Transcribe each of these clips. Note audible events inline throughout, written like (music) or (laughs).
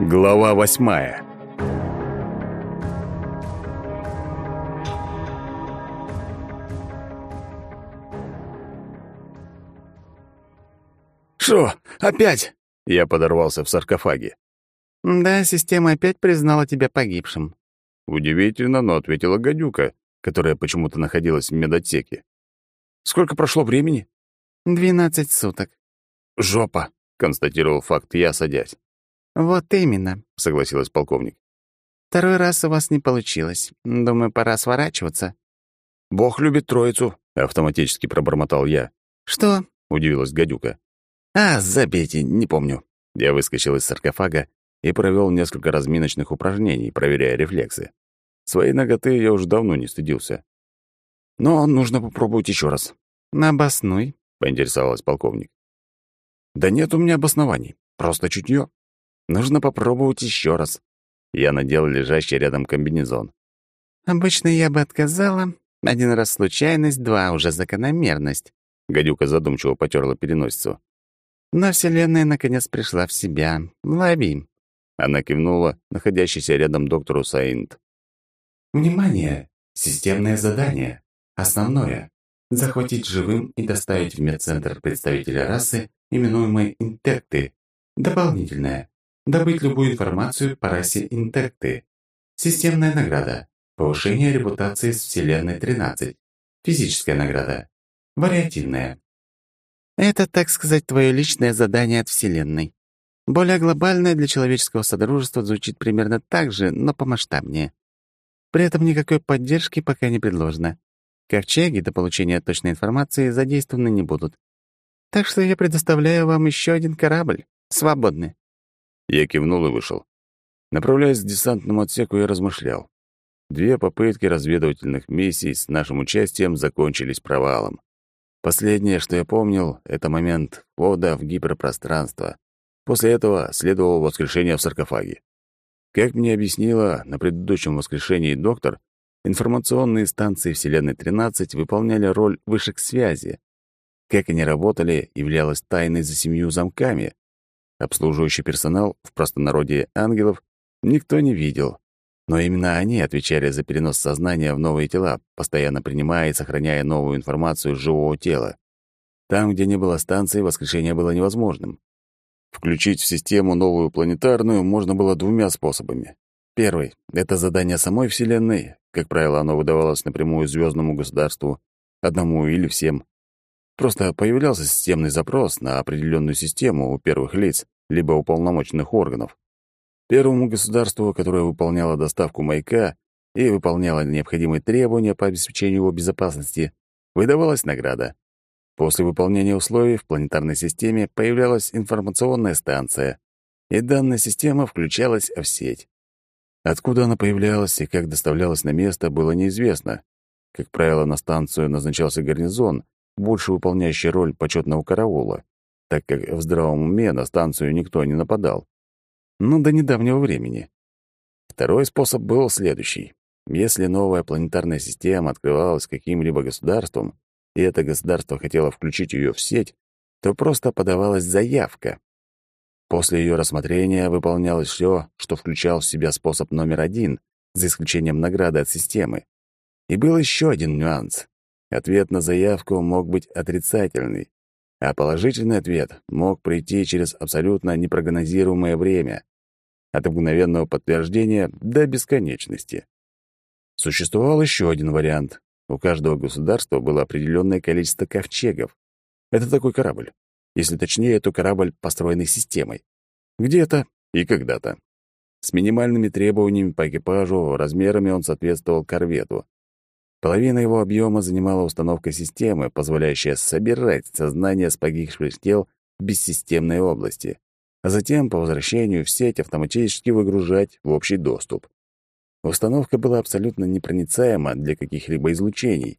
Глава восьмая «Шо, опять?» — я подорвался в саркофаге. «Да, система опять признала тебя погибшим». Удивительно, но ответила гадюка, которая почему-то находилась в медотсеке. «Сколько прошло времени?» «Двенадцать суток». «Жопа», — констатировал факт я, садясь. «Вот именно», — согласилась полковник. «Второй раз у вас не получилось. Думаю, пора сворачиваться». «Бог любит троицу», — автоматически пробормотал я. «Что?» — удивилась гадюка. «А, забейте, не помню». Я выскочил из саркофага и провел несколько разминочных упражнений, проверяя рефлексы. Своей ноготы я уже давно не стыдился. Но нужно попробовать еще раз. «Обоснуй», — поинтересовалась полковник. «Да нет у меня обоснований, просто чутье. Нужно попробовать еще раз». Я надел лежащий рядом комбинезон. «Обычно я бы отказала. Один раз случайность, два уже закономерность». Гадюка задумчиво потерла переносицу. Но Вселенная наконец пришла в себя. Лови. Она кивнула находящийся рядом доктору Саинт. «Внимание! Системное задание. Основное. Захватить живым и доставить в медцентр представителя расы, именуемой интекты. Дополнительное. Добыть любую информацию по расе интекты. Системная награда. Повышение репутации с Вселенной 13. Физическая награда. Вариативная. Это, так сказать, твое личное задание от Вселенной. Более глобальное для человеческого содружества звучит примерно так же, но помасштабнее. При этом никакой поддержки пока не предложено. Ковчеги до получения точной информации задействованы не будут. Так что я предоставляю вам еще один корабль. Свободный. Я кивнул и вышел. Направляясь к десантному отсеку, я размышлял. Две попытки разведывательных миссий с нашим участием закончились провалом. Последнее, что я помнил, это момент входа в гиперпространство. После этого следовало воскрешение в саркофаге. Как мне объяснила на предыдущем воскрешении доктор, информационные станции Вселенной-13 выполняли роль вышек связи. Как они работали, являлось тайной за семью замками. Обслуживающий персонал, в простонародье ангелов, никто не видел, но именно они отвечали за перенос сознания в новые тела, постоянно принимая и сохраняя новую информацию из живого тела. Там, где не было станции, воскрешение было невозможным. Включить в систему новую планетарную можно было двумя способами. Первый — это задание самой Вселенной. Как правило, оно выдавалось напрямую звездному государству, одному или всем. Просто появлялся системный запрос на определенную систему у первых лиц, либо уполномоченных органов. Первому государству, которое выполняло доставку маяка и выполняло необходимые требования по обеспечению его безопасности, выдавалась награда. После выполнения условий в планетарной системе появлялась информационная станция, и данная система включалась в сеть. Откуда она появлялась и как доставлялась на место, было неизвестно. Как правило, на станцию назначался гарнизон, больше выполняющий роль почетного караула, так как в здравом уме на станцию никто не нападал но до недавнего времени. Второй способ был следующий. Если новая планетарная система открывалась каким-либо государством, и это государство хотело включить ее в сеть, то просто подавалась заявка. После ее рассмотрения выполнялось все, что включал в себя способ номер один, за исключением награды от системы. И был еще один нюанс. Ответ на заявку мог быть отрицательный, а положительный ответ мог прийти через абсолютно непрогнозируемое время от мгновенного подтверждения до бесконечности. Существовал еще один вариант. У каждого государства было определенное количество ковчегов. Это такой корабль. Если точнее, то корабль, построенный системой. Где-то и когда-то. С минимальными требованиями по экипажу, размерами он соответствовал корвету. Половина его объема занимала установка системы, позволяющая собирать сознание с погибших тел в бессистемной области а затем по возвращению в сеть автоматически выгружать в общий доступ. Установка была абсолютно непроницаема для каких-либо излучений.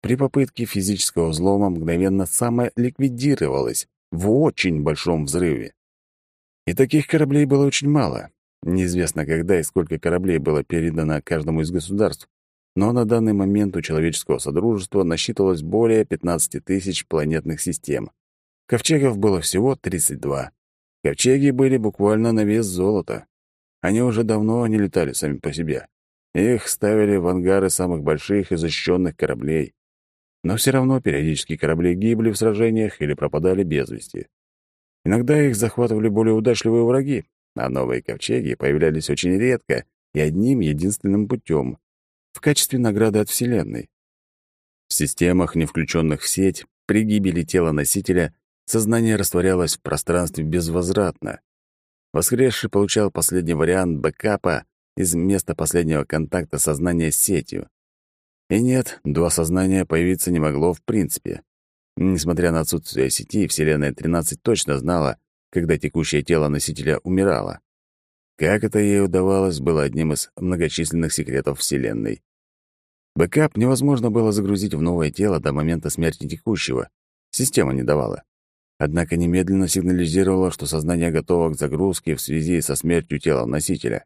При попытке физического взлома мгновенно самоликвидировалась в очень большом взрыве. И таких кораблей было очень мало. Неизвестно, когда и сколько кораблей было передано каждому из государств, но на данный момент у человеческого содружества насчитывалось более 15 тысяч планетных систем. Ковчегов было всего 32. Ковчеги были буквально на вес золота. они уже давно не летали сами по себе. Их ставили в ангары самых больших и защищенных кораблей. Но все равно периодически корабли гибли в сражениях или пропадали без вести. Иногда их захватывали более удачливые враги, а новые ковчеги появлялись очень редко и одним единственным путем — в качестве награды от Вселенной. В системах, не включенных в сеть, при гибели тела носителя сознание растворялось в пространстве безвозвратно. Воскресший получал последний вариант бэкапа из места последнего контакта сознания с сетью. И нет, два сознания появиться не могло в принципе. Несмотря на отсутствие сети, Вселенная 13 точно знала, когда текущее тело носителя умирало. Как это ей удавалось, было одним из многочисленных секретов Вселенной. Бэкап невозможно было загрузить в новое тело до момента смерти текущего. Система не давала. Однако немедленно сигнализировала, что сознание готово к загрузке в связи со смертью тела носителя.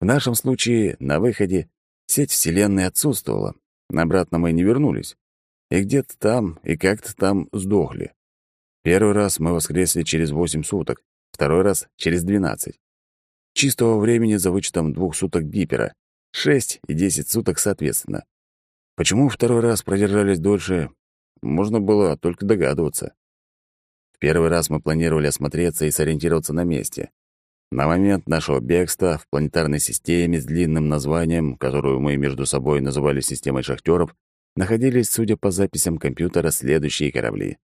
В нашем случае на выходе сеть Вселенной отсутствовала. Обратно мы не вернулись. И где-то там, и как-то там сдохли. Первый раз мы воскресли через восемь суток, второй раз — через двенадцать. Чистого времени за вычетом двух суток гипера, шесть и десять суток соответственно. Почему второй раз продержались дольше, можно было только догадываться. В первый раз мы планировали осмотреться и сориентироваться на месте. На момент нашего бегства в планетарной системе с длинным названием, которую мы между собой называли системой шахтеров, находились, судя по записям компьютера, следующие корабли.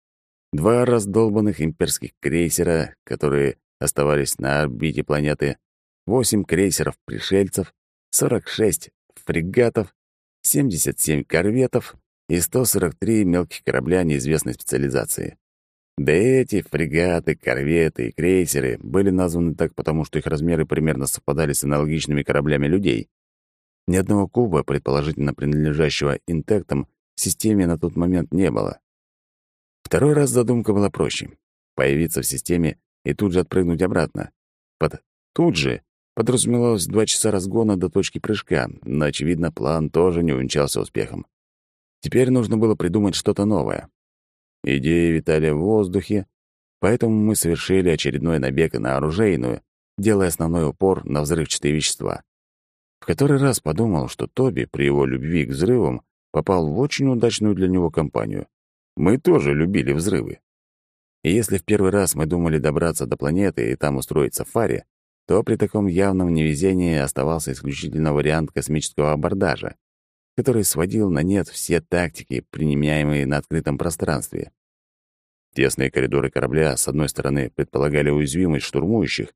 Два раздолбанных имперских крейсера, которые оставались на орбите планеты, восемь крейсеров-пришельцев, 46 фрегатов, 77 корветов и 143 мелких корабля неизвестной специализации. Да эти фрегаты, корветы и крейсеры были названы так, потому что их размеры примерно совпадали с аналогичными кораблями людей. Ни одного куба, предположительно принадлежащего интектам, в системе на тот момент не было. Второй раз задумка была проще — появиться в системе и тут же отпрыгнуть обратно. Под «тут же» подразумевалось два часа разгона до точки прыжка, но, очевидно, план тоже не увенчался успехом. Теперь нужно было придумать что-то новое. Идеи витали в воздухе, поэтому мы совершили очередной набег на оружейную, делая основной упор на взрывчатые вещества. В который раз подумал, что Тоби при его любви к взрывам попал в очень удачную для него компанию. Мы тоже любили взрывы. И если в первый раз мы думали добраться до планеты и там устроить сафари, то при таком явном невезении оставался исключительно вариант космического абордажа который сводил на нет все тактики, применяемые на открытом пространстве. Тесные коридоры корабля, с одной стороны, предполагали уязвимость штурмующих,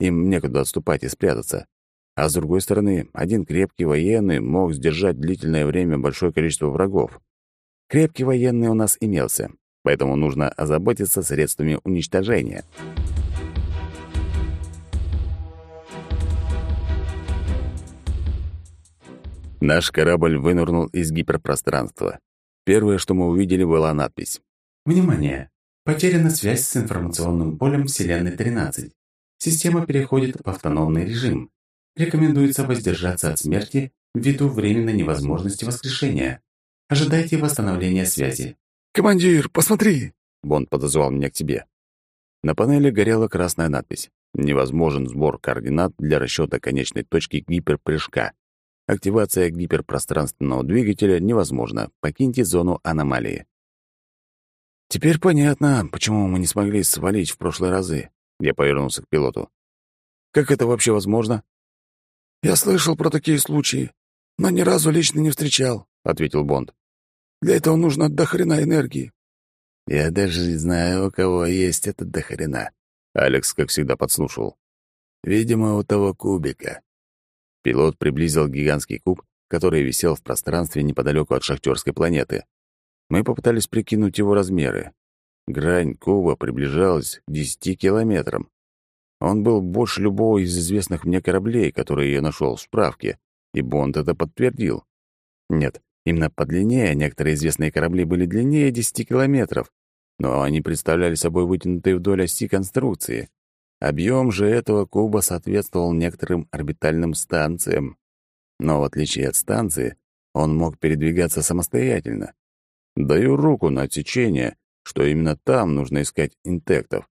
им некуда отступать и спрятаться, а с другой стороны, один крепкий военный мог сдержать длительное время большое количество врагов. Крепкий военный у нас имелся, поэтому нужно озаботиться средствами уничтожения. Наш корабль вынырнул из гиперпространства. Первое, что мы увидели, была надпись. «Внимание! Потеряна связь с информационным полем Вселенной-13. Система переходит в автономный режим. Рекомендуется воздержаться от смерти ввиду временной невозможности воскрешения. Ожидайте восстановления связи». «Командир, посмотри!» Бонд подозвал меня к тебе. На панели горела красная надпись. Невозможен сбор координат для расчета конечной точки гиперпрыжка. Активация гиперпространственного двигателя невозможна. Покиньте зону аномалии. Теперь понятно, почему мы не смогли свалить в прошлые разы. Я повернулся к пилоту. Как это вообще возможно? Я слышал про такие случаи, но ни разу лично не встречал, ответил Бонд. Для этого нужно дохрена энергии. Я даже не знаю, у кого есть этот дохрена. Алекс, как всегда, подслушивал. Видимо, у того кубика. Пилот приблизил гигантский куб, который висел в пространстве неподалеку от шахтерской планеты. Мы попытались прикинуть его размеры. Грань куба приближалась к 10 километрам. Он был больше любого из известных мне кораблей, которые я нашел в справке, и Бонд это подтвердил. Нет, именно по длине некоторые известные корабли были длиннее 10 километров, но они представляли собой вытянутые вдоль оси конструкции. Объем же этого куба соответствовал некоторым орбитальным станциям. Но в отличие от станции, он мог передвигаться самостоятельно. Даю руку на отсечение, что именно там нужно искать интектов.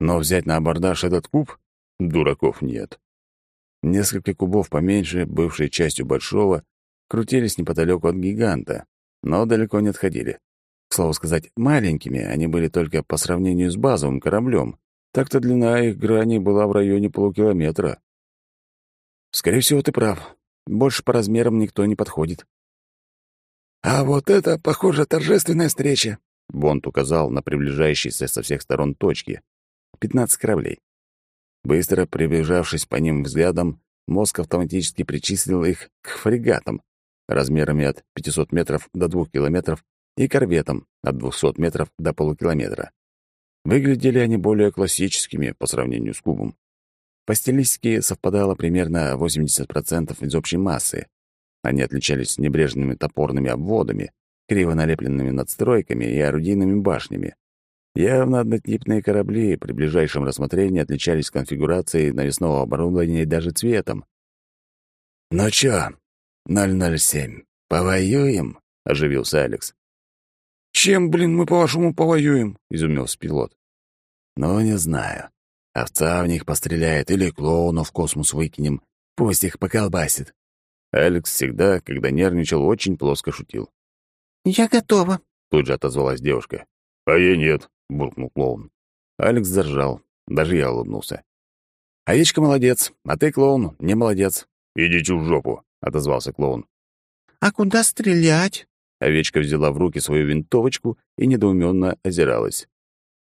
Но взять на абордаж этот куб? Дураков нет. Несколько кубов поменьше, бывшей частью большого, крутились неподалеку от гиганта, но далеко не отходили. К слову сказать, маленькими они были только по сравнению с базовым кораблем. Так-то длина их грани была в районе полукилометра. Скорее всего, ты прав. Больше по размерам никто не подходит. «А вот это, похоже, торжественная встреча», — Бонд указал на приближающиеся со всех сторон точки. Пятнадцать кораблей. Быстро приближавшись по ним взглядом, мозг автоматически причислил их к фрегатам размерами от 500 метров до 2 километров и корветам от 200 метров до полукилометра. Выглядели они более классическими по сравнению с кубом. По стилистике совпадало примерно 80% из общей массы. Они отличались небрежными топорными обводами, криво налепленными надстройками и орудийными башнями. Явно однотипные корабли при ближайшем рассмотрении отличались конфигурацией навесного оборудования и даже цветом. «Ну чё, 007, повоюем?» — оживился Алекс. «Чем, блин, мы, по-вашему, повоюем?» — изумился пилот. «Ну, не знаю. Овца в них постреляет или клоуна в космос выкинем. Пусть их поколбасит». Алекс всегда, когда нервничал, очень плоско шутил. «Я готова», — тут же отозвалась девушка. «А я нет», — буркнул клоун. Алекс заржал. Даже я улыбнулся. «Овечка молодец, а ты, клоун, не молодец». «Идите в жопу», — отозвался клоун. «А куда стрелять?» Овечка взяла в руки свою винтовочку и недоуменно озиралась.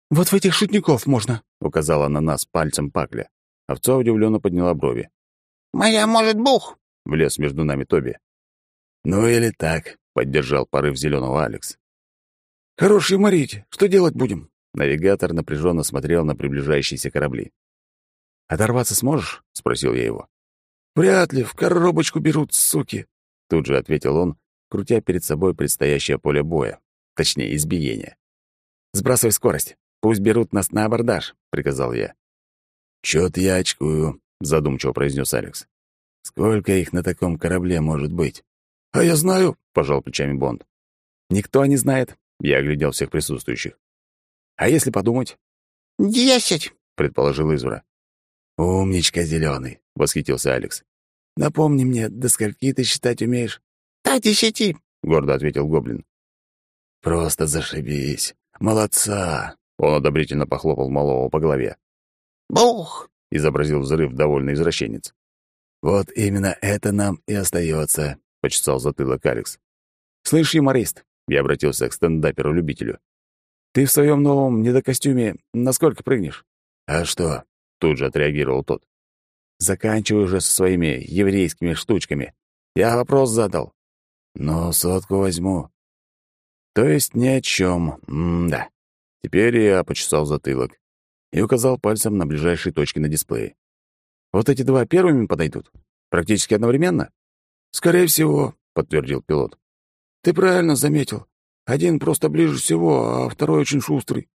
«Вот в этих шутников можно», — указала на нас пальцем Пакля. Овца удивленно подняла брови. «Моя может бух!» — влез между нами Тоби. «Ну или так», — поддержал порыв зеленого Алекс. «Хороший морить. Что делать будем?» Навигатор напряженно смотрел на приближающиеся корабли. «Оторваться сможешь?» — спросил я его. «Вряд ли. В коробочку берут, суки!» Тут же ответил он, крутя перед собой предстоящее поле боя. Точнее, избиение. «Сбрасывай скорость. Пусть берут нас на абордаж», — приказал я. «Чё-то я очкую», — задумчиво произнес Алекс. «Сколько их на таком корабле может быть?» «А я знаю», — пожал плечами Бонд. «Никто не знает. Я оглядел всех присутствующих. «А если подумать?» «Десять», — предположил Извра. «Умничка зеленый, восхитился Алекс. «Напомни мне, до скольки ты считать умеешь?» «До десяти», — гордо ответил Гоблин. «Просто зашибись. Молодца!» Он одобрительно похлопал малого по голове. «Бух!» — изобразил взрыв довольный извращенец. «Вот именно это нам и остается», — почесал затылок Алекс. «Слышь, юморист, я обратился к стендаперу-любителю. «Ты в своем новом недокостюме насколько прыгнешь?» «А что?» — тут же отреагировал тот. «Заканчивай уже со своими еврейскими штучками. Я вопрос задал». «Ну, сотку возьму». «То есть ни о чем. М-да». Теперь я почесал затылок и указал пальцем на ближайшие точки на дисплее. «Вот эти два первыми подойдут? Практически одновременно?» «Скорее всего», — подтвердил пилот. Ты правильно заметил. Один просто ближе всего, а второй очень шустрый.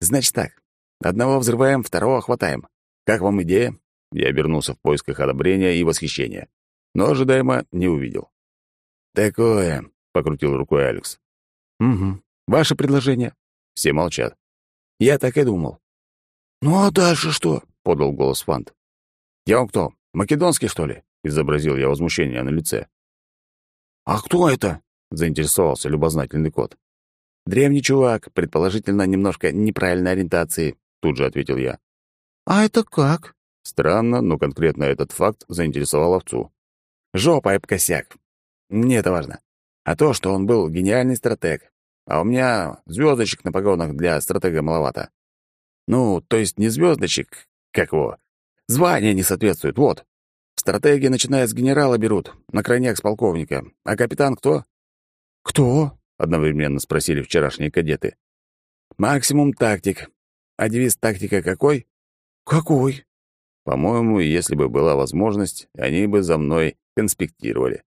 Значит так. Одного взрываем, второго хватаем. Как вам идея? Я обернулся в поисках одобрения и восхищения. Но ожидаемо не увидел. «Такое», — покрутил рукой Алекс. «Угу. Ваше предложение?» Все молчат. «Я так и думал». «Ну а дальше что?» — подал голос Фант. «Я он кто, македонский, что ли?» — изобразил я возмущение на лице. «А кто это?» заинтересовался любознательный кот. «Древний чувак, предположительно, немножко неправильной ориентации», — тут же ответил я. «А это как?» Странно, но конкретно этот факт заинтересовал овцу. «Жопа об косяк. Мне это важно. А то, что он был гениальный стратег. А у меня звездочек на погонах для стратега маловато. Ну, то есть не звездочек, как его. Звание не соответствует, вот. В стратегии, начиная с генерала, берут, на крайняк с полковника. А капитан кто? «Кто?» — одновременно спросили вчерашние кадеты. «Максимум тактик. А девиз тактика какой?» «Какой?» По-моему, если бы была возможность, они бы за мной конспектировали.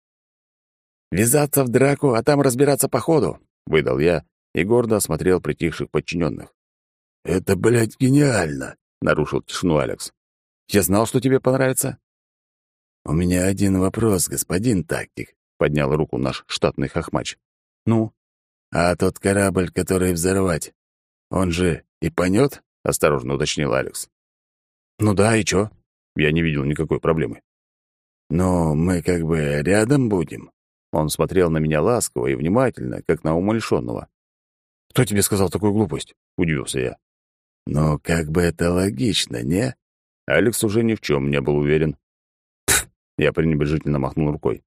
«Ввязаться в драку, а там разбираться по ходу», — выдал я и гордо осмотрел притихших подчиненных. «Это, блядь, гениально!» — нарушил тишину Алекс. «Я знал, что тебе понравится». «У меня один вопрос, господин тактик», — поднял руку наш штатный хохмач. «Ну?» «А тот корабль, который взорвать, он же и понёт?» — осторожно уточнил Алекс. «Ну да, и чё?» Я не видел никакой проблемы. «Но мы как бы рядом будем». Он смотрел на меня ласково и внимательно, как на умалишенного. «Кто тебе сказал такую глупость?» — удивился я. «Но как бы это логично, не?» Алекс уже ни в чем не был уверен. Пф, я пренебрежительно махнул рукой.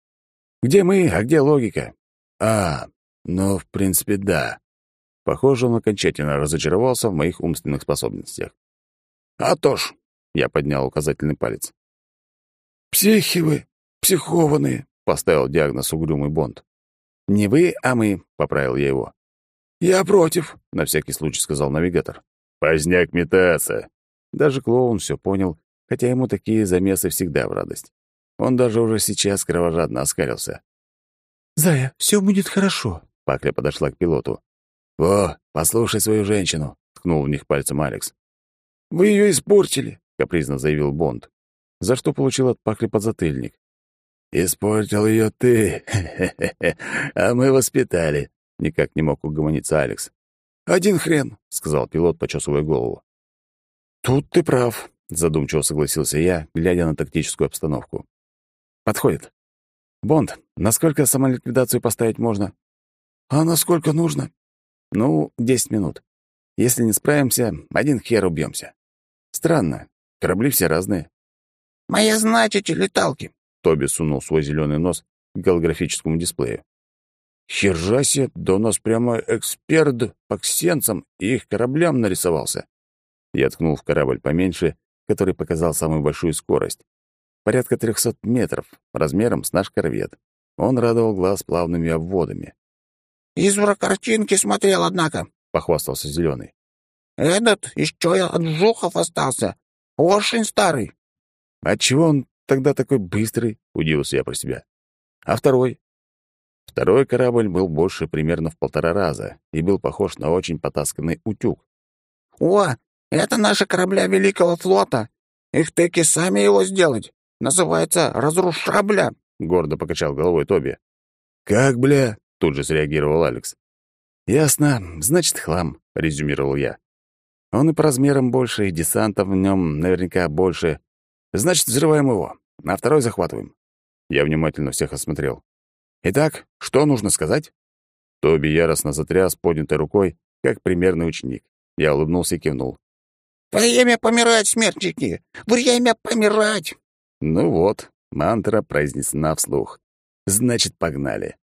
«Где мы, а где логика?» «А, ну, в принципе, да». Похоже, он окончательно разочаровался в моих умственных способностях. «А то ж!» — я поднял указательный палец. «Психи вы, психованные!» — поставил диагноз угрюмый Бонд. «Не вы, а мы», — поправил я его. «Я против», — на всякий случай сказал навигатор. «Поздняк метаться». Даже клоун все понял, хотя ему такие замесы всегда в радость. Он даже уже сейчас кровожадно оскалился. «Зая, все будет хорошо», — Пакля подошла к пилоту. «О, послушай свою женщину», — ткнул в них пальцем Алекс. «Вы ее испортили», — капризно заявил Бонд, за что получил от Пакли подзатыльник. «Испортил ее ты, (laughs) а мы воспитали», — никак не мог угомониться Алекс. «Один хрен», — сказал пилот, почесывая голову. «Тут ты прав», — задумчиво согласился я, глядя на тактическую обстановку. «Подходит. Бонд, насколько самоликвидацию поставить можно?» «А насколько нужно?» «Ну, десять минут. Если не справимся, один хер убьемся. Странно, корабли все разные». «Моя значит, леталки», — Тоби сунул свой зеленый нос к голографическому дисплею. «Хержасе, да у нас прямо эксперт по ксенцам и их кораблям нарисовался». Я ткнул в корабль поменьше, который показал самую большую скорость. Порядка трехсот метров, размером с наш корвет. Он радовал глаз плавными обводами. «Извра картинки смотрел, однако», — похвастался Зеленый. «Этот еще от жухов остался. Очень старый». «Отчего он тогда такой быстрый?» — удивился я про себя. «А второй?» Второй корабль был больше примерно в полтора раза и был похож на очень потасканный утюг. «О, это наши корабля Великого флота. Их таки сами его сделать. Называется «Разрушабля», — гордо покачал головой Тоби. «Как, бля?» — тут же среагировал Алекс. «Ясно, значит, хлам», — резюмировал я. «Он и по размерам больше, и десанта в нем наверняка больше. Значит, взрываем его, а второй захватываем». Я внимательно всех осмотрел. «Итак, что нужно сказать?» Тоби яростно затряс поднятой рукой, как примерный ученик. Я улыбнулся и кивнул. «Время помирать, смертники! Время помирать!» Ну вот, мантра произнесена вслух. Значит, погнали.